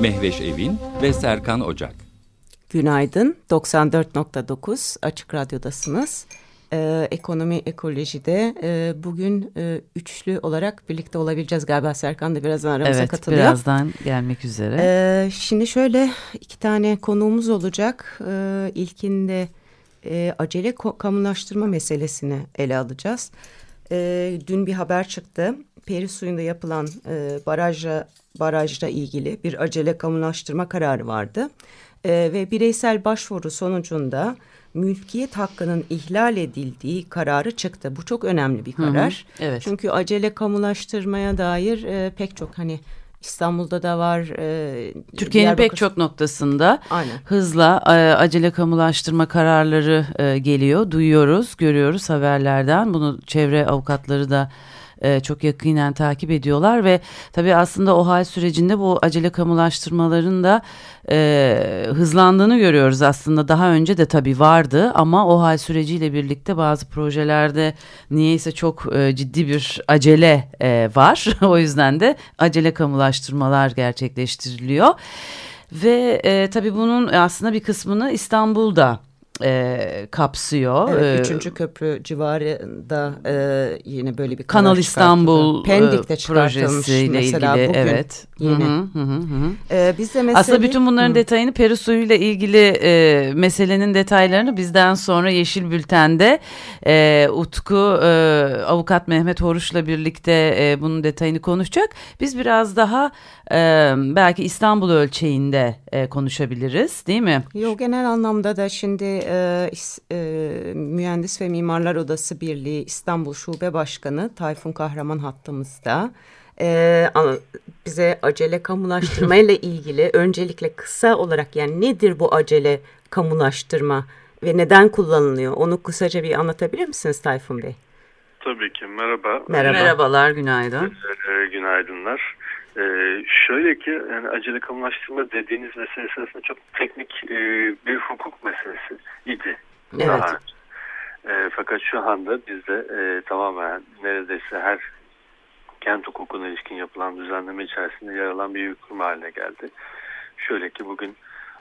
Mehveş Evin ve Serkan Ocak. Günaydın, 94.9 Açık Radyo'dasınız. Ee, ekonomi ekolojide e, bugün e, üçlü olarak birlikte olabileceğiz galiba Serkan da birazdan aramıza evet, katılıyor. Evet birazdan gelmek üzere. Ee, şimdi şöyle iki tane konuğumuz olacak. Ee, ilkinde e, acele kamulaştırma meselesini ele alacağız. Ee, dün bir haber çıktı. Peri suyunda yapılan e, barajla, barajla ilgili bir acele kamulaştırma kararı vardı. E, ve bireysel başvuru sonucunda mülkiyet hakkının ihlal edildiği kararı çıktı. Bu çok önemli bir karar. Hı hı, evet. Çünkü acele kamulaştırmaya dair e, pek çok hani İstanbul'da da var. E, Türkiye'nin pek çok noktasında Aynen. hızla e, acele kamulaştırma kararları e, geliyor. Duyuyoruz, görüyoruz haberlerden. Bunu çevre avukatları da e, çok yakinen takip ediyorlar ve tabii aslında o hal sürecinde bu acele kamulaştırmaların da e, hızlandığını görüyoruz aslında. Daha önce de tabii vardı ama o hal süreciyle birlikte bazı projelerde niyeyse çok e, ciddi bir acele e, var. O yüzden de acele kamulaştırmalar gerçekleştiriliyor. Ve e, tabii bunun aslında bir kısmını İstanbul'da e, kapsıyor. Evet, ee, üçüncü köprü civarında e, yine böyle bir Kanal İstanbul Pendik'te projesiyle mesela ilgili. Bugün evet. Yine. Hı hı hı hı. Ee, biz de mesela Aslında bütün bunların hı. detayını peri suyuyla ilgili e, meselenin detaylarını bizden sonra Yeşil Bülten'de e, Utku e, avukat Mehmet Horuş'la birlikte e, bunun detayını konuşacak. Biz biraz daha e, belki İstanbul ölçeğinde e, konuşabiliriz değil mi? Yok genel anlamda da şimdi e, e, Mühendis ve Mimarlar Odası Birliği İstanbul Şube Başkanı Tayfun Kahraman hattımızda. Ee, bize acele kamulaştırma ile ilgili öncelikle kısa olarak yani nedir bu acele kamulaştırma ve neden kullanılıyor? Onu kısaca bir anlatabilir misiniz Tayfun Bey? Tabii ki. Merhaba. Merhaba. Merhabalar, günaydın. Ee, günaydınlar. Ee, şöyle ki yani acele kamulaştırma dediğiniz mesele aslında çok teknik e, bir hukuk meselesi idi. Evet. Daha. E, fakat şu anda bizde e, tamamen neredeyse her kent hukukuna ilişkin yapılan düzenleme içerisinde yer alan bir hüküm haline geldi. Şöyle ki bugün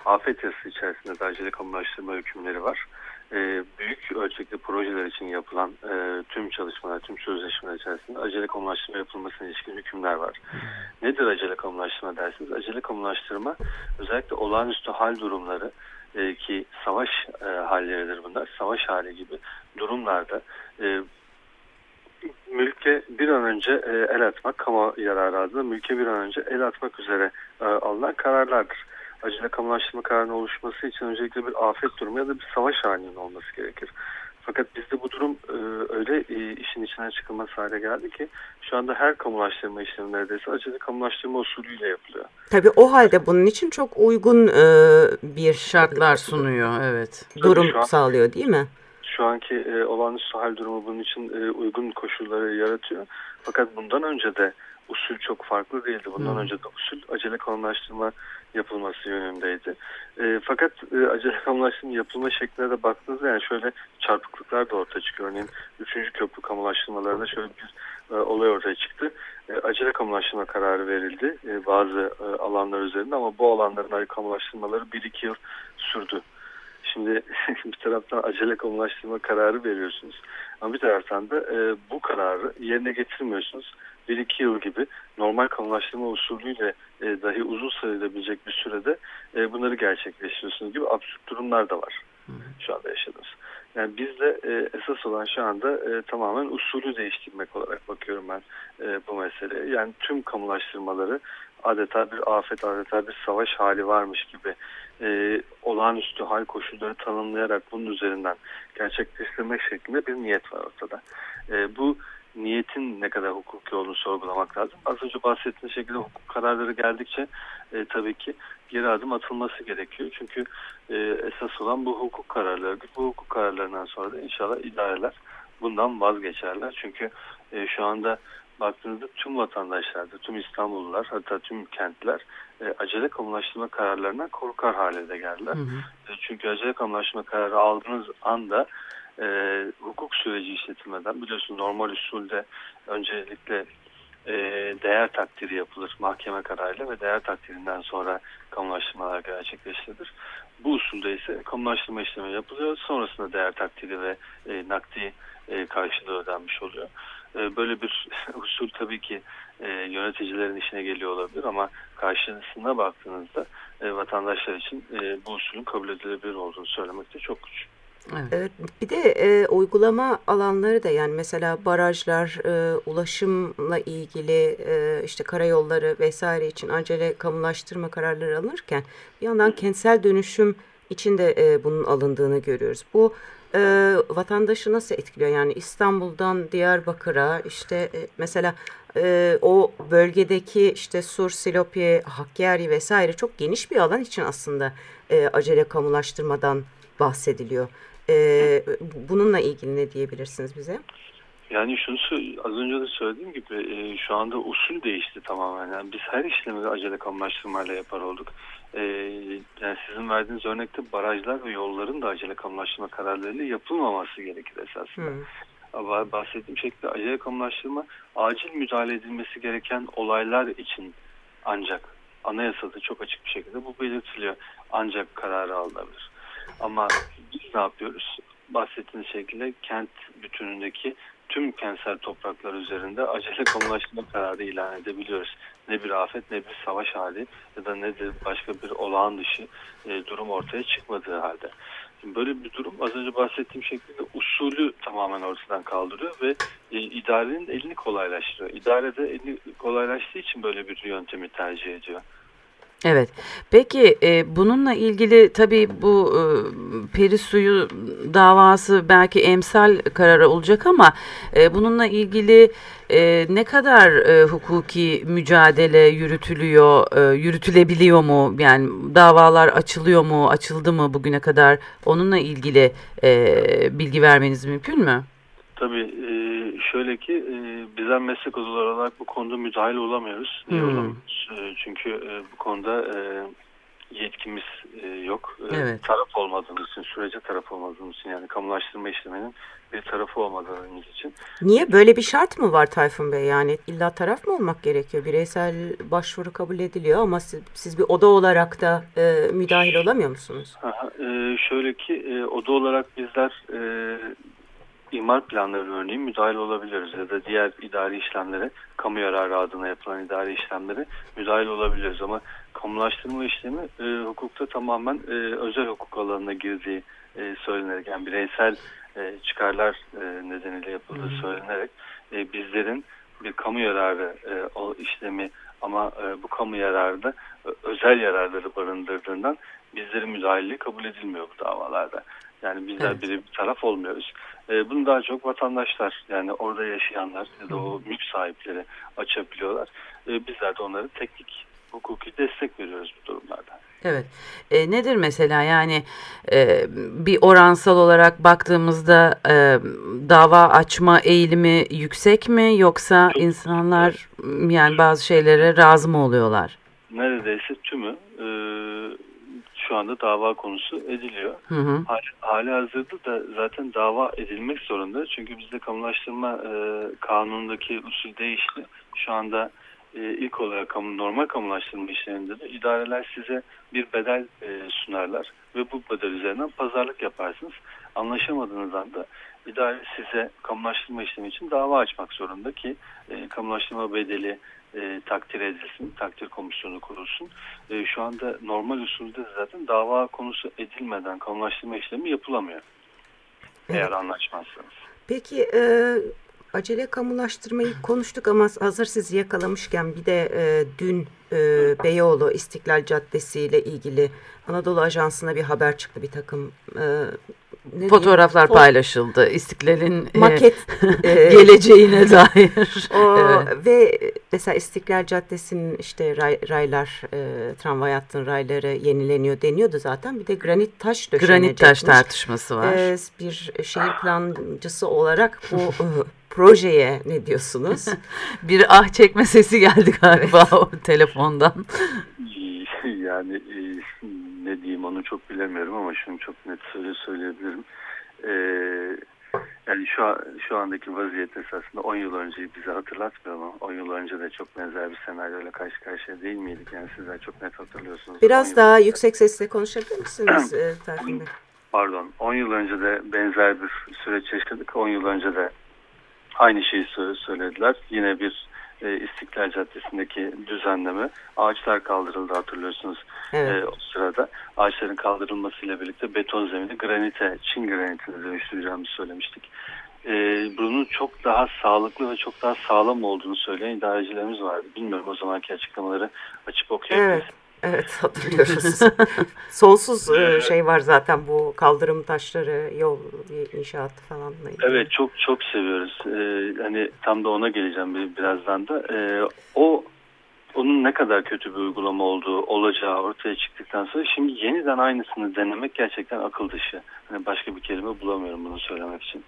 afet yasası içerisinde de acele kamulaştırma hükümleri var. E, büyük ölçekli projeler için yapılan e, tüm çalışmalar, tüm sözleşmeler içerisinde acele kamulaştırma yapılmasına ilişkin hükümler var. Nedir acele kamulaştırma dersiniz? Acele kamulaştırma özellikle olağanüstü hal durumları e, ki savaş e, halleridir bunlar. Savaş hali gibi durumlarda e, mülke bir an önce e, el atmak, kamu yararı adına mülke bir an önce el atmak üzere e, alınan kararlardır. Acele kamulaştırma kararının oluşması için öncelikle bir afet durumu ya da bir savaş halinin olması gerekir. Fakat bizde bu durum e, öyle e, işin içine çıkılması hale geldi ki şu anda her kamulaştırma işlemi neredeyse acele kamulaştırma usulüyle yapılıyor. Tabii o halde bunun için çok uygun e, bir şartlar sunuyor, evet. Durum an, sağlıyor değil mi? şu anki e, olağanüstü hal durumu bunun için e, uygun koşulları yaratıyor. Fakat bundan önce de usul çok farklı değildi. Bundan hmm. önce de usul acele kanunlaştırma yapılması yönündeydi. E, fakat e, acele kamulaştırma yapılma şekline de baktığınızda yani şöyle çarpıklıklar da ortaya çıkıyor. Örneğin 3. köprü kamulaştırmalarında şöyle bir e, olay ortaya çıktı. E, acele kamulaştırma kararı verildi e, bazı e, alanlar üzerinde ama bu alanların kamulaştırmaları 1-2 yıl sürdü. Şimdi bir taraftan acele kamulaştırma kararı veriyorsunuz. Ama bir taraftan da e, bu kararı yerine getirmiyorsunuz. Bir iki yıl gibi normal kamulaştırma usulüyle e, dahi uzun sayılabilecek bir sürede e, bunları gerçekleştiriyorsunuz gibi absürt durumlar da var. Şu anda yaşadığımız. Yani bizde e, esas olan şu anda e, tamamen usulü değiştirmek olarak bakıyorum ben e, bu meseleye. Yani tüm kamulaştırmaları adeta bir afet, adeta bir savaş hali varmış gibi e, olağanüstü hal koşulları tanımlayarak bunun üzerinden gerçekleştirmek şeklinde bir niyet var ortada. E, bu niyetin ne kadar hukuki olduğunu sorgulamak lazım. Az önce bahsettiğiniz şekilde hukuk kararları geldikçe e, tabii ki geri adım atılması gerekiyor. Çünkü e, esas olan bu hukuk kararları. Bu hukuk kararlarından sonra da inşallah idareler bundan vazgeçerler. Çünkü e, şu anda baktığınızda tüm vatandaşlar tüm İstanbullular hatta tüm kentler e, acele kamulaştırma kararlarına korkar hale de geldiler. Hı hı. E, çünkü acele kamulaştırma kararı aldığınız anda e, hukuk süreci işletilmeden biliyorsun normal usulde öncelikle e, değer takdiri yapılır mahkeme kararıyla ve değer takdirinden sonra kamulaştırmalar gerçekleştirilir. Bu usulde ise kamulaştırma işlemi yapılıyor. Sonrasında değer takdiri ve e, nakdi e, karşılığı ödenmiş oluyor. E, böyle bir usul tabii ki e, yöneticilerin işine geliyor olabilir ama karşısına baktığınızda e, vatandaşlar için bu usulün kabul edilebilir olduğunu söylemek de çok güç. Evet. Bir de e, uygulama alanları da yani mesela barajlar, e, ulaşımla ilgili e, işte karayolları vesaire için acele kamulaştırma kararları alınırken bir yandan kentsel dönüşüm için de e, bunun alındığını görüyoruz. Bu e, vatandaşı nasıl etkiliyor? Yani İstanbul'dan Diyarbakır'a işte e, mesela e, o bölgedeki işte Sur, Silopi, Hakkari vesaire çok geniş bir alan için aslında e, acele kamulaştırmadan bahsediliyor. E, bununla ilgili ne diyebilirsiniz bize? Yani şunu az önce de söylediğim gibi e, şu anda usul değişti tamamen. Yani biz her işlemi acele kamulaştırmayla yapar olduk. E, yani sizin verdiğiniz örnekte barajlar ve yolların da acele kamulaştırma kararlarıyla yapılmaması gerekir esasında. Hmm. Ama bahsettiğim şekilde acele kamulaştırma acil müdahale edilmesi gereken olaylar için ancak anayasada çok açık bir şekilde bu belirtiliyor. Ancak kararı alınabilir. Ama biz ne yapıyoruz? Bahsettiğiniz şekilde kent bütünündeki tüm kentsel topraklar üzerinde acele kamulaştırma kararı ilan edebiliyoruz. Ne bir afet ne bir savaş hali ya da ne de başka bir olağan dışı e, durum ortaya çıkmadığı halde. Şimdi böyle bir durum az önce bahsettiğim şekilde usulü tamamen ortadan kaldırıyor ve e, idarenin elini kolaylaştırıyor. İdare de elini kolaylaştığı için böyle bir yöntemi tercih ediyor. Evet. Peki e, bununla ilgili tabii bu e, peri suyu davası belki emsal kararı olacak ama e, bununla ilgili e, ne kadar e, hukuki mücadele yürütülüyor, e, yürütülebiliyor mu? Yani davalar açılıyor mu, açıldı mı bugüne kadar? Onunla ilgili e, bilgi vermeniz mümkün mü? Tabii e, şöyle ki e, bizler meslek odaları olarak bu konuda müdahil olamıyoruz. Hmm. olamıyoruz? E, çünkü e, bu konuda e, yetkimiz e, yok. E, evet. Taraf olmadığımız için, sürece taraf olmadığımız için yani kamulaştırma işleminin bir tarafı olmadığımız için. Niye? Böyle bir şart mı var Tayfun Bey? Yani illa taraf mı olmak gerekiyor? Bireysel başvuru kabul ediliyor ama siz, siz bir oda olarak da e, müdahil olamıyor musunuz? Aha, e, şöyle ki e, oda olarak bizler e, imar planları örneğin müdahil olabiliyoruz ya da diğer idari işlemlere kamu yararı adına yapılan idari işlemlere müdahil olabiliyoruz ama kamulaştırma işlemi e, hukukta tamamen e, özel hukuk alanına girdiği e, söylenerek yani bireysel e, çıkarlar e, nedeniyle yapıldığı söylenerek e, bizlerin bir kamu yararı e, o işlemi ama e, bu kamu yararı da e, özel yararları barındırdığından bizlerin müdahilliği kabul edilmiyor bu davalarda. Yani bizler evet. biri bir taraf olmuyoruz. E, bunu daha çok vatandaşlar yani orada yaşayanlar ya da o mülk sahipleri açabiliyorlar. E, bizler de onlara teknik hukuki destek veriyoruz bu durumlarda. Evet. E, nedir mesela yani e, bir oransal olarak baktığımızda e, dava açma eğilimi yüksek mi yoksa Çok insanlar yani bazı şeylere razı mı oluyorlar? Neredeyse tümü e, şu anda dava konusu ediliyor. Hı hı. Hali, hali hazırda da zaten dava edilmek zorunda. Çünkü bizde kamulaştırma e, kanunundaki usul değişti. Şu anda e, ilk olarak kamu, normal kamulaştırma işlerinde de idareler size bir bedel e, sunarlar ve bu bedel üzerinden pazarlık yaparsınız. Anlaşamadığınız anda idare size kamulaştırma işlemi için dava açmak zorunda ki e, kamulaştırma bedeli e, takdir edilsin, takdir komisyonu kurulsun. E, şu anda normal usulde zaten dava konusu edilmeden kamulaştırma işlemi yapılamıyor. Evet. Eğer anlaşmazsanız. Peki e, acele kamulaştırmayı konuştuk ama hazır sizi yakalamışken bir de e, dün e, Beyoğlu İstiklal Caddesi ile ilgili Anadolu Ajansı'na bir haber çıktı bir takım e, Fotoğraflar foto paylaşıldı. İstiklal'in maket e, geleceğine dair. O, evet. Ve mesela İstiklal Caddesi'nin işte ray, raylar, e, tramvay hattının rayları yenileniyor deniyordu zaten. Bir de granit taş döşenecekmiş. Granit taş tartışması var. E, bir şehir plancısı olarak bu projeye ne diyorsunuz? bir ah çekme sesi geldi galiba o telefondan. Yani e, ne diyeyim onu çok bilemiyorum ama şunu çok net söyle söyleyebilirim. E, yani şu şu andaki vaziyet esasında 10 yıl önceyi bize hatırlatmıyor mu? 10 yıl önce de çok benzer bir senaryoyla karşı karşıya değil miydik? Yani sizler çok net hatırlıyorsunuz. Biraz daha yüksek sesle konuşabilir misiniz e, Pardon. 10 yıl önce de benzer bir süreç yaşadık. 10 yıl önce de aynı şeyi söylediler. Yine bir e, İstiklal Caddesi'ndeki düzenleme ağaçlar kaldırıldı hatırlıyorsunuz evet. e, o sırada. Ağaçların kaldırılmasıyla birlikte beton zemini granite, Çin granitine dönüştüreceğimizi söylemiştik. E, bunun çok daha sağlıklı ve çok daha sağlam olduğunu söyleyen idarecilerimiz vardı. Bilmiyorum o zamanki açıklamaları açıp okuyabiliriz. Evet. Evet hatırlıyoruz. Sonsuz e, şey var zaten bu kaldırım taşları, yol inşaatı falan. Evet çok çok seviyoruz. Ee, hani tam da ona geleceğim birazdan da. Ee, o onun ne kadar kötü bir uygulama olduğu olacağı ortaya çıktıktan sonra şimdi yeniden aynısını denemek gerçekten akıl dışı. Hani başka bir kelime bulamıyorum bunu söylemek için.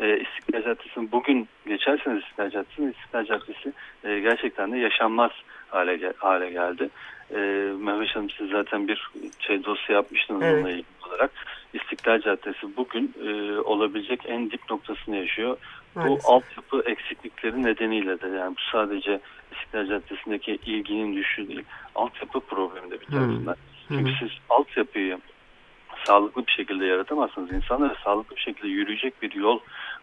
Ee, İstiklal Caddesi'nin bugün geçerseniz İstiklal Caddesi'nin İstiklal Caddesi e, gerçekten de yaşanmaz hale, hale geldi. E, Mehmet Hanım siz zaten bir şey dosya yapmıştınız evet. onunla ilgili olarak. İstiklal Caddesi bugün e, olabilecek en dip noktasını yaşıyor. Maalesef. Bu altyapı eksiklikleri nedeniyle de yani bu sadece İstiklal Caddesi'ndeki ilginin düşüşü değil. Altyapı problemi de bir tarafından. Hmm. Çünkü hmm. siz altyapıyı sağlıklı bir şekilde yaratamazsınız. İnsanlara sağlıklı bir şekilde yürüyecek bir yol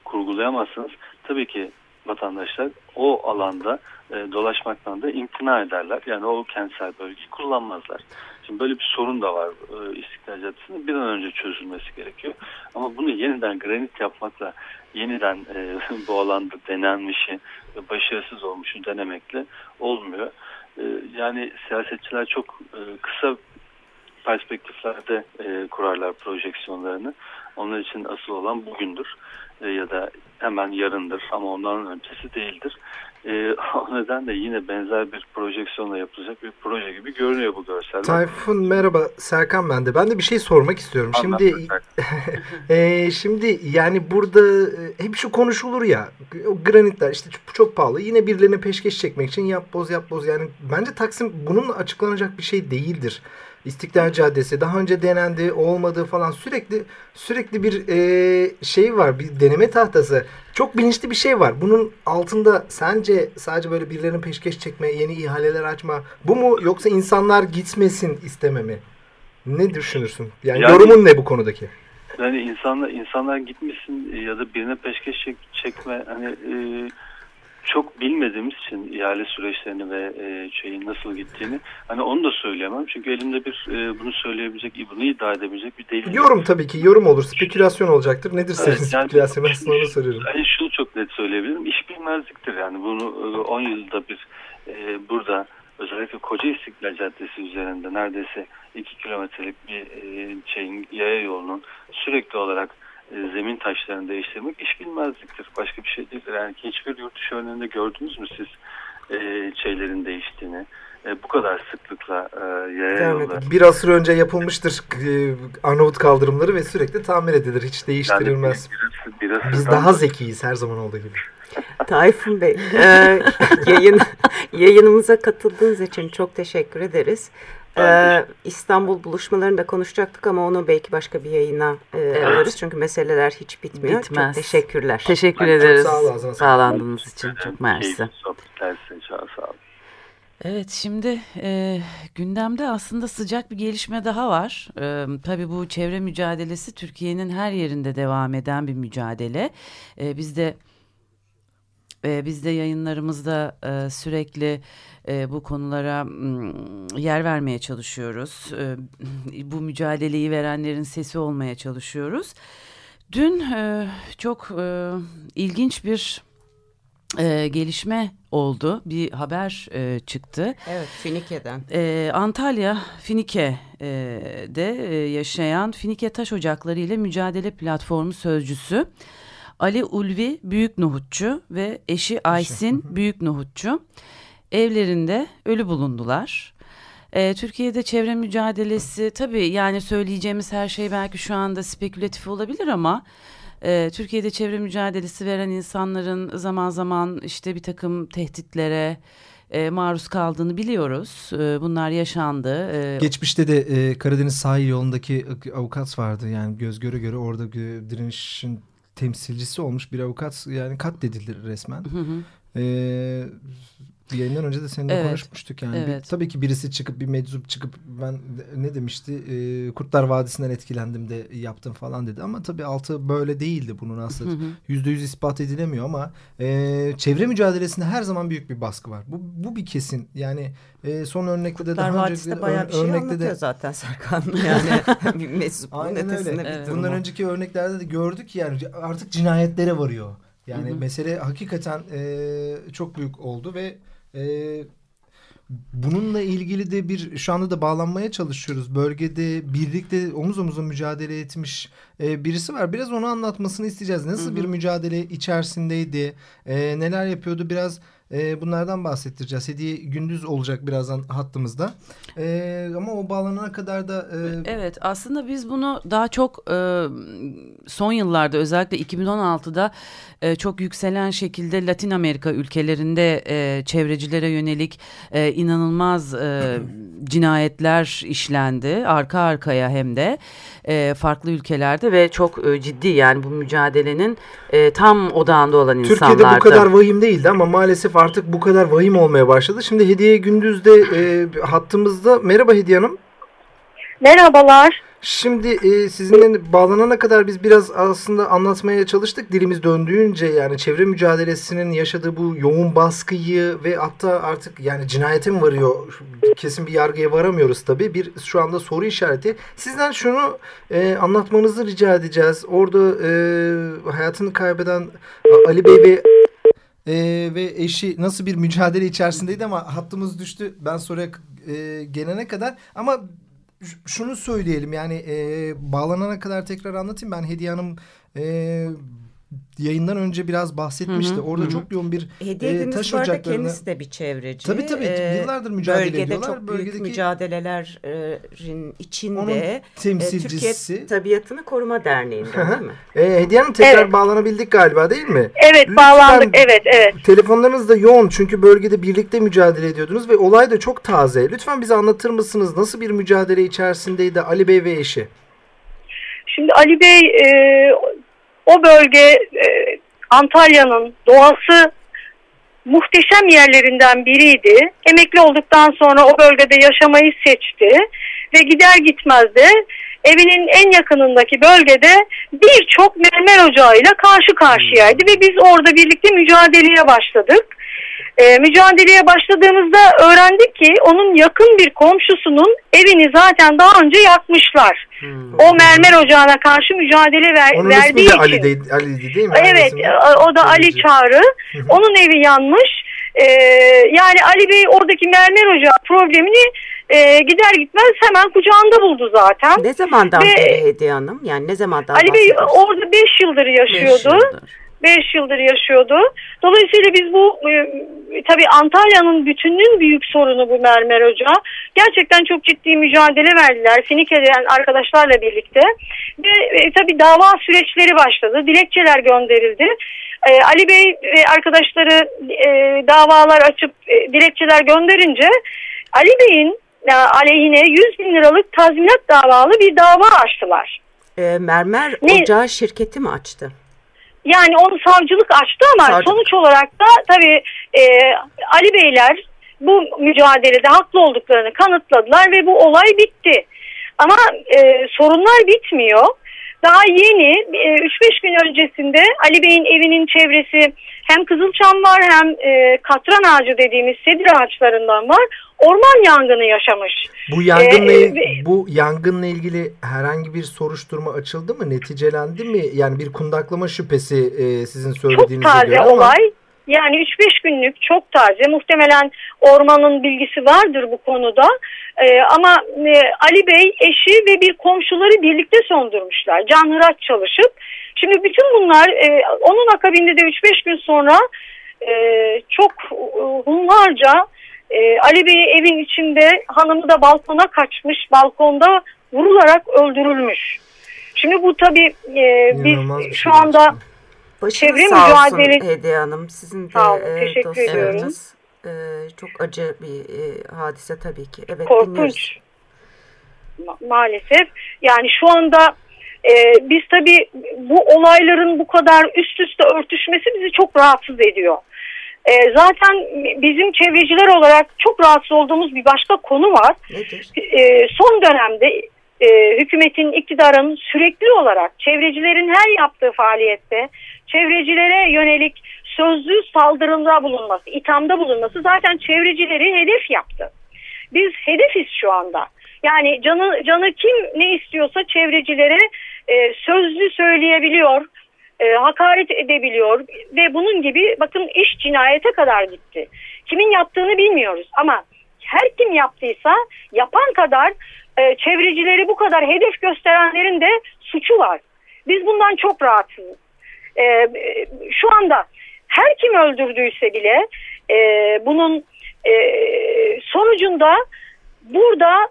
kurgulayamazsınız. Tabii ki vatandaşlar o alanda e, dolaşmaktan da imtina ederler. Yani o kentsel bölgeyi kullanmazlar. Şimdi böyle bir sorun da var e, İstiklal Caddesi'nde. Bir an önce çözülmesi gerekiyor. Ama bunu yeniden granit yapmakla, yeniden e, bu alanda denenmişi başarısız olmuşu denemekle olmuyor. E, yani siyasetçiler çok e, kısa perspektiflerde e, kurarlar projeksiyonlarını. Onlar için asıl olan bugündür e, ya da hemen yarındır ama ondan öncesi değildir. E, o nedenle yine benzer bir projeksiyonla yapılacak bir proje gibi görünüyor bu görseller. Tayfun merhaba Serkan ben de. Ben de bir şey sormak istiyorum. Şimdi e, şimdi yani burada e, hep şu konuşulur ya o granitler işte çok, çok pahalı. Yine birilerine peşkeş çekmek için yap boz yap boz yani bence Taksim bunun açıklanacak bir şey değildir. İstiklal Caddesi daha önce denendi olmadı falan. Sürekli sürekli bir e, şey var bir deneme tahtası. Çok bilinçli bir şey var. Bunun altında sence sadece böyle birilerinin peşkeş çekme yeni ihaleler açma bu mu yoksa insanlar gitmesin istememi ne düşünürsün? Yani, yani yorumun ne bu konudaki? Yani insanlar insanlar gitmesin ya da birine peşkeş çek, çekme hani e, çok bilmediğimiz için ihale süreçlerini ve e, şeyin nasıl gittiğini hani onu da söyleyemem. Çünkü elimde bir e, bunu söyleyebilecek, bunu iddia edebilecek bir delil. Yorum tabii ki yorum olur. Spekülasyon olacaktır. Nedir evet, senin yani, spekülasyon? Ben sana onu soruyorum. Yani şunu çok net söyleyebilirim. İş bilmezliktir yani. Bunu 10 e, yılda bir e, burada özellikle Koca İstiklal Caddesi üzerinde neredeyse 2 kilometrelik bir e, şeyin yaya yolunun sürekli olarak zemin taşlarını değiştirmek iş bilmezliktir. Başka bir şey değildir. Yani hiçbir yurt dışı örneğinde gördünüz mü siz e, şeylerin değiştiğini? E, bu kadar sıklıkla e, yaya. Bir asır önce yapılmıştır e, Arnavut kaldırımları ve sürekli tamir edilir. Hiç değiştirilmez. Yani biraz, biraz Biz daha zekiyiz her zaman olduğu gibi. Tayfun Bey, e, yayın, yayınımıza katıldığınız için çok teşekkür ederiz. Ee, İstanbul buluşmalarında konuşacaktık ama onu belki başka bir yayına e, evet. alırız. Çünkü meseleler hiç bitmiyor. Bitmez. Çok teşekkürler. Teşekkür ben ederiz. Sağ olun. Sağlandığınız için çok mersi. Sağ olun. Evet şimdi e, gündemde aslında sıcak bir gelişme daha var. E, tabii bu çevre mücadelesi Türkiye'nin her yerinde devam eden bir mücadele. E, biz de e, biz de yayınlarımızda e, sürekli e, bu konulara m, yer vermeye çalışıyoruz. E, bu mücadeleyi verenlerin sesi olmaya çalışıyoruz. Dün e, çok e, ilginç bir e, gelişme oldu. Bir haber e, çıktı. Evet, Finike'den. E, Antalya Finike'de e, yaşayan Finike Taş Ocakları ile Mücadele Platformu sözcüsü Ali Ulvi Büyük Nohutçu ve eşi Aysin Büyük Nohutçu evlerinde ölü bulundular. E, Türkiye'de çevre mücadelesi tabii yani söyleyeceğimiz her şey belki şu anda spekülatif olabilir ama e, Türkiye'de çevre mücadelesi veren insanların zaman zaman işte bir takım tehditlere e, maruz kaldığını biliyoruz. E, bunlar yaşandı. E, Geçmişte de e, Karadeniz sahil yolundaki avukat vardı yani göz göre göre orada direnişin temsilcisi olmuş bir avukat yani katledildi resmen. Hı hı. E, Yayından önce de seninle evet. konuşmuştuk yani. Evet. Bir, tabii ki birisi çıkıp bir meczup çıkıp ben ne demişti e, Kurtlar Vadisi'nden etkilendim de yaptım falan dedi. Ama tabii altı böyle değildi bunun aslında. Yüzde yüz ispat edilemiyor ama e, çevre mücadelesinde her zaman büyük bir baskı var. Bu, bu bir kesin. Yani e, son örnekte de daha önce de bayağı bir şey anlatıyor de, zaten Serkan. Yani meczupluğun ötesinde öyle. evet. Bundan önceki örneklerde de gördük yani artık cinayetlere varıyor. Yani hı hı. mesele hakikaten e, çok büyük oldu ve e, bununla ilgili de bir şu anda da bağlanmaya çalışıyoruz. Bölgede birlikte omuz omuza mücadele etmiş e, birisi var. Biraz onu anlatmasını isteyeceğiz. Nasıl hı hı. bir mücadele içerisindeydi? E, neler yapıyordu? Biraz e, bunlardan bahsettireceğiz. Hediye gündüz olacak birazdan hattımızda. E, ama o bağlanana kadar da... E... Evet aslında biz bunu daha çok e, son yıllarda özellikle 2016'da e, çok yükselen şekilde Latin Amerika ülkelerinde e, çevrecilere yönelik e, inanılmaz e, cinayetler işlendi. Arka arkaya hem de e, farklı ülkelerde ve çok e, ciddi yani bu mücadelenin e, tam odağında olan insanlardı. Türkiye'de bu kadar vahim değildi ama maalesef artık bu kadar vahim olmaya başladı. Şimdi Hediye Gündüz'de e, hattımızda. Merhaba Hediye Hanım. Merhabalar. Şimdi e, sizinle bağlanana kadar biz biraz aslında anlatmaya çalıştık dilimiz döndüğünce yani çevre mücadelesinin yaşadığı bu yoğun baskıyı ve hatta artık yani cinayete mi varıyor kesin bir yargıya varamıyoruz tabii bir şu anda soru işareti. Sizden şunu e, anlatmanızı rica edeceğiz. Orada e, hayatını kaybeden Ali Bey ve e, ve eşi nasıl bir mücadele içerisindeydi ama hattımız düştü. Ben soruya e, gelene kadar ama şunu söyleyelim yani e, bağlanana kadar tekrar anlatayım. Ben Hediye Hanım e, yayından önce biraz bahsetmişti. Hı hı, Orada hı. çok yoğun bir Hediye e, taş ocaklarına... kendisi de bir çevreci. Tabii tabii ee, yıllardır mücadele bölgede ediyorlar. Çok büyük Bölgedeki mücadelelerin içinde onun e, temsilcisi. Türkiye Tabiatını Koruma Derneği'nde değil mi? E, Hediye Hanım tekrar evet. bağlanabildik galiba değil mi? Evet Lütfen, bağlandık evet evet. Telefonlarınız da yoğun çünkü bölgede birlikte mücadele ediyordunuz ve olay da çok taze. Lütfen bize anlatır mısınız nasıl bir mücadele içerisindeydi Ali Bey ve eşi? Şimdi Ali Bey e, o bölge e, Antalya'nın doğası muhteşem yerlerinden biriydi. Emekli olduktan sonra o bölgede yaşamayı seçti. Ve gider gitmez de evinin en yakınındaki bölgede birçok mermer ocağıyla karşı karşıyaydı. Ve biz orada birlikte mücadeleye başladık e, mücadeleye başladığımızda öğrendik ki onun yakın bir komşusunun evini zaten daha önce yakmışlar. Hmm. O mermer ocağına karşı mücadele ver, onun verdiği de için. Ali değil, Ali değil mi? Evet o da Ali Çağrı. onun evi yanmış. Ee, yani Ali Bey oradaki mermer ocağı problemini e, gider gitmez hemen kucağında buldu zaten. Ne zamandan Ve, beri Hediye Hanım? Yani ne zamandan Ali Bey orada 5 yıldır yaşıyordu. 5 yıldır. 5 yıldır yaşıyordu. Dolayısıyla biz bu e, tabii Antalya'nın bütünün büyük sorunu bu mermer ocağı. Gerçekten çok ciddi mücadele verdiler Finike'den arkadaşlarla birlikte. Ve e, tabii dava süreçleri başladı. Dilekçeler gönderildi. E, Ali Bey ve arkadaşları e, davalar açıp e, dilekçeler gönderince Ali Bey'in e, aleyhine 100 bin liralık tazminat davalı bir dava açtılar. E, mermer ne? ocağı şirketi mi açtı? Yani onu savcılık açtı ama Savcılık. sonuç olarak da tabii e, Ali Beyler bu mücadelede haklı olduklarını kanıtladılar ve bu olay bitti. Ama e, sorunlar bitmiyor. Daha yeni 3-5 e, gün öncesinde Ali Bey'in evinin çevresi hem kızılçam var hem e, katran ağacı dediğimiz sedir ağaçlarından var. Orman yangını yaşamış. Bu yangınla ee, bu yangınla ilgili herhangi bir soruşturma açıldı mı? Neticelendi mi? Yani bir kundaklama şüphesi e, sizin söylediğinize göre ama. olay. Yani 3-5 günlük çok taze. Muhtemelen ormanın bilgisi vardır bu konuda. Ee, ama e, Ali Bey eşi ve bir komşuları birlikte sondurmuşlar. Canhıraç çalışıp. Şimdi bütün bunlar e, onun akabinde de 3-5 gün sonra e, çok e, hunharca e, Ali Bey evin içinde hanımı da balkona kaçmış. Balkonda vurularak öldürülmüş. Şimdi bu tabii e, biz şu anda... Gerçekten Başınız çevre sağ mücadele... olsun Hediye Hanım. Sizin de sağ olun, e, dosyalarınız e, çok acı bir e, hadise tabii ki. Evet, Korkunç. Ma maalesef. Yani şu anda e, biz tabii bu olayların bu kadar üst üste örtüşmesi bizi çok rahatsız ediyor. E, zaten bizim çevreciler olarak çok rahatsız olduğumuz bir başka konu var. Nedir? E, son dönemde e, hükümetin, iktidarın sürekli olarak çevrecilerin her yaptığı faaliyette çevrecilere yönelik sözlü saldırında bulunması, ithamda bulunması zaten çevrecileri hedef yaptı. Biz hedefiz şu anda. Yani canı, canı kim ne istiyorsa çevrecilere e, sözlü söyleyebiliyor, e, hakaret edebiliyor ve bunun gibi bakın iş cinayete kadar gitti. Kimin yaptığını bilmiyoruz ama her kim yaptıysa yapan kadar e, çevrecileri bu kadar hedef gösterenlerin de suçu var. Biz bundan çok rahatsızız. E, şu anda her kim öldürdüyse bile e, bunun e, sonucunda burada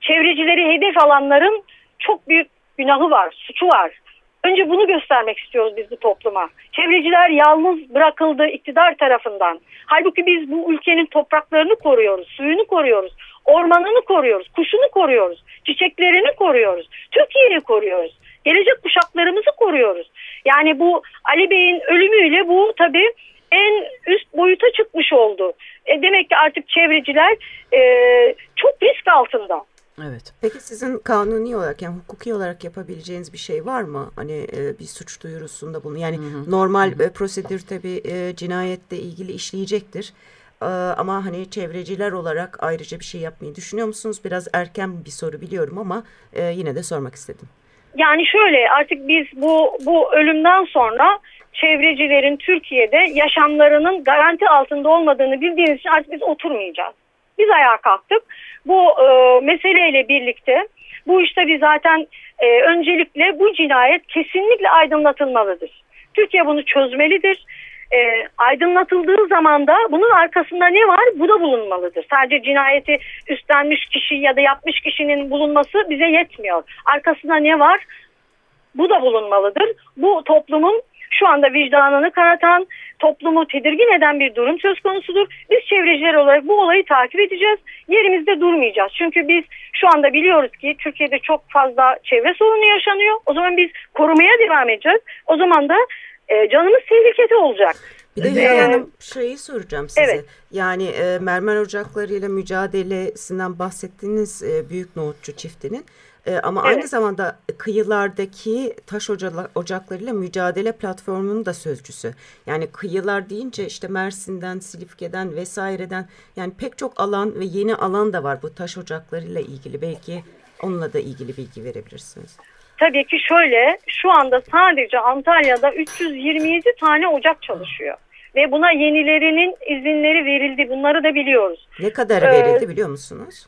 çevrecileri hedef alanların çok büyük günahı var, suçu var. Önce bunu göstermek istiyoruz biz bu topluma. Çevreciler yalnız bırakıldı iktidar tarafından. Halbuki biz bu ülkenin topraklarını koruyoruz, suyunu koruyoruz, ormanını koruyoruz, kuşunu koruyoruz, çiçeklerini koruyoruz, Türkiye'yi koruyoruz. Gelecek kuşaklarımızı koruyoruz. Yani bu Ali Bey'in ölümüyle bu tabii en üst boyuta çıkmış oldu. E demek ki artık çevreciler e, çok risk altında. Evet. Peki sizin kanuni olarak yani hukuki olarak yapabileceğiniz bir şey var mı? Hani e, bir suç duyurusunda bunu yani hı hı. normal hı hı. E, prosedür tabii e, cinayetle ilgili işleyecektir. E, ama hani çevreciler olarak ayrıca bir şey yapmayı düşünüyor musunuz? Biraz erken bir soru biliyorum ama e, yine de sormak istedim. Yani şöyle artık biz bu bu ölümden sonra çevrecilerin Türkiye'de yaşamlarının garanti altında olmadığını bildiğimiz için artık biz oturmayacağız. Biz ayağa kalktık. Bu e, meseleyle birlikte bu işte bir zaten e, öncelikle bu cinayet kesinlikle aydınlatılmalıdır. Türkiye bunu çözmelidir. E, aydınlatıldığı zaman da bunun arkasında ne var? Bu da bulunmalıdır. Sadece cinayeti üstlenmiş kişi ya da yapmış kişinin bulunması bize yetmiyor. Arkasında ne var? Bu da bulunmalıdır. Bu toplumun şu anda vicdanını kanatan, toplumu tedirgin eden bir durum söz konusudur. Biz çevreciler olarak bu olayı takip edeceğiz. Yerimizde durmayacağız. Çünkü biz şu anda biliyoruz ki Türkiye'de çok fazla çevre sorunu yaşanıyor. O zaman biz korumaya devam edeceğiz. O zaman da e, canımız tehlikede olacak. Bir de Hülya ee, Hanım şeyi soracağım size. Evet. Yani e, mermer ocaklarıyla mücadelesinden bahsettiğiniz e, büyük nohutçu çiftinin e, ama evet. aynı zamanda kıyılardaki taş ocaklarıyla mücadele platformunun da sözcüsü. Yani kıyılar deyince işte Mersin'den, Silifke'den vesaireden yani pek çok alan ve yeni alan da var bu taş ocaklarıyla ilgili. Belki onunla da ilgili bilgi verebilirsiniz. Tabii ki şöyle şu anda sadece Antalya'da 327 tane ocak çalışıyor. Ve buna yenilerinin izinleri verildi. Bunları da biliyoruz. Ne kadar verildi ee, biliyor musunuz?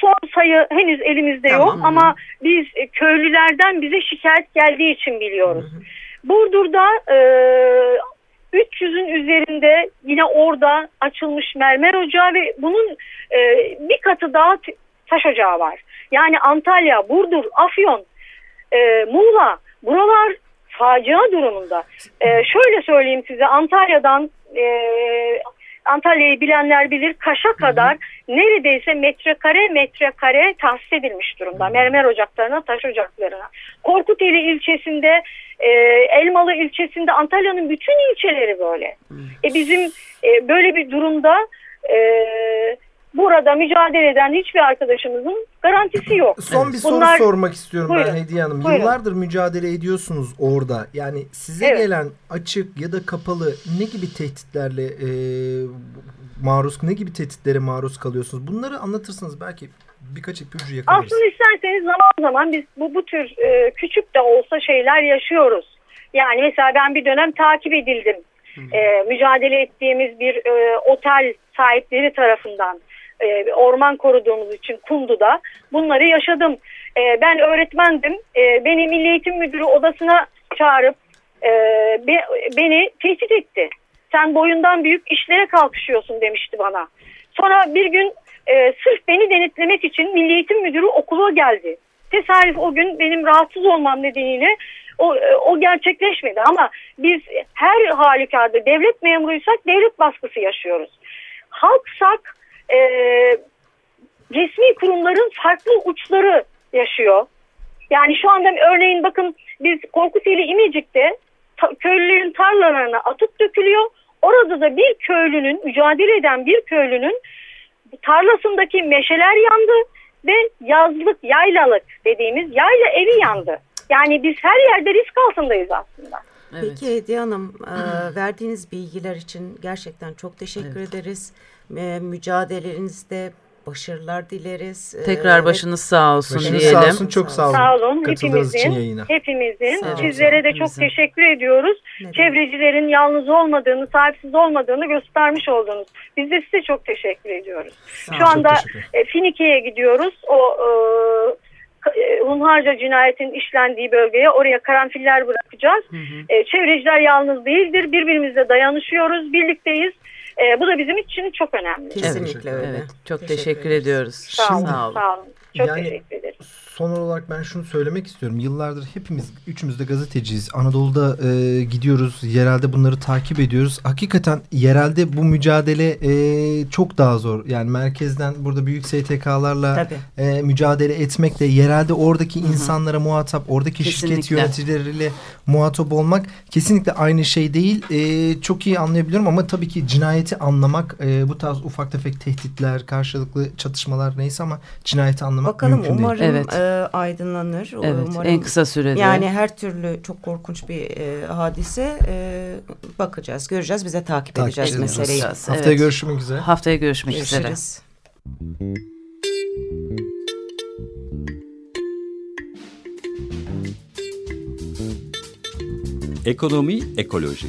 Son sayı henüz elimizde tamam. yok ama biz e, köylülerden bize şikayet geldiği için biliyoruz. Hı hı. Burdur'da e, 300'ün üzerinde yine orada açılmış mermer ocağı ve bunun e, bir katı daha taş ocağı var. Yani Antalya, Burdur, Afyon, e, Muğla buralar facia durumunda. E, şöyle söyleyeyim size Antalya'dan e, Antalya'yı bilenler bilir Kaş'a kadar. Neredeyse metrekare metrekare tahsis edilmiş durumda. Hı. Mermer ocaklarına, taş ocaklarına. Korkuteli ilçesinde, e, Elmalı ilçesinde Antalya'nın bütün ilçeleri böyle. Hı. E bizim e, böyle bir durumda e, burada mücadele eden hiçbir arkadaşımızın garantisi yok. Son bir Bunlar... soru sormak istiyorum buyurun, ben Hediye Hanım. Buyurun. Yıllardır mücadele ediyorsunuz orada. Yani size evet. gelen açık ya da kapalı ne gibi tehditlerle e, maruz ne gibi tehditlere maruz kalıyorsunuz? Bunları anlatırsınız belki birkaç ipucu yakalarız. Aslında isterseniz zaman zaman biz bu, bu tür e, küçük de olsa şeyler yaşıyoruz. Yani mesela ben bir dönem takip edildim. e, mücadele ettiğimiz bir e, otel sahipleri tarafından e, orman koruduğumuz için Kundu'da bunları yaşadım. E, ben öğretmendim. E, beni Milli Eğitim Müdürü odasına çağırıp e, be, beni tehdit etti. Sen boyundan büyük işlere kalkışıyorsun demişti bana. Sonra bir gün e, sırf beni denetlemek için Milli Eğitim Müdürü okula geldi. Tesadüf o gün benim rahatsız olmam nedeniyle o, e, o gerçekleşmedi ama biz her halükarda devlet memuruysak devlet baskısı yaşıyoruz. Halksak e, resmi kurumların farklı uçları yaşıyor. Yani şu anda örneğin bakın biz Korkuteli İmecik'te ta, köylülerin tarlalarına atık dökülüyor. Orada da bir köylünün, mücadele eden bir köylünün tarlasındaki meşeler yandı ve yazlık, yaylalık dediğimiz yayla evi yandı. Yani biz her yerde risk altındayız aslında. Evet. Peki Hediye Hanım, e, verdiğiniz bilgiler için gerçekten çok teşekkür evet. ederiz. E, mücadelenizde başarılar dileriz. Ee, Tekrar başınız sağ olsun başınız diyelim. Sağ olsun, çok sağ olun. Sağ olun. Hepimizin, hepimizin. Sağ Sizlere de çok teşekkür ediyoruz. Ne Çevrecilerin yalnız olmadığını, sahipsiz olmadığını göstermiş oldunuz. Biz de size çok teşekkür ediyoruz. Sağ Şu anda e, Finike'ye gidiyoruz. O e, e, Hunharca cinayetin işlendiği bölgeye oraya karanfiller bırakacağız. Hı hı. E, çevreciler yalnız değildir. Birbirimizle dayanışıyoruz, birlikteyiz. E, bu da bizim için çok önemli. Kesinlikle öyle. Evet, çok teşekkür, teşekkür ediyoruz. Sağ olun. Sağ olun. Sağ olun. Çok yani, teşekkür ederim son olarak ben şunu söylemek istiyorum. Yıllardır hepimiz üçümüz de gazeteciyiz. Anadolu'da e, gidiyoruz. Yerelde bunları takip ediyoruz. Hakikaten yerelde bu mücadele e, çok daha zor. Yani merkezden burada büyük STK'larla e, mücadele etmekle yerelde oradaki Hı -hı. insanlara muhatap, oradaki kesinlikle. şirket yöneticileriyle muhatap olmak kesinlikle aynı şey değil. E, çok iyi anlayabiliyorum ama tabii ki cinayeti anlamak e, bu tarz ufak tefek tehditler, karşılıklı çatışmalar neyse ama cinayeti anlamak Bakalım, mümkün umarım, değil. Evet. E, aydınlanır. Evet, Umarım, en kısa sürede. Yani her türlü çok korkunç bir e, hadise e, bakacağız, göreceğiz. Bize takip, takip edeceğiz meseleyi. Haftaya evet. görüşmek üzere. Haftaya görüşmek Görüşürüz. üzere. Ekonomi, ekoloji.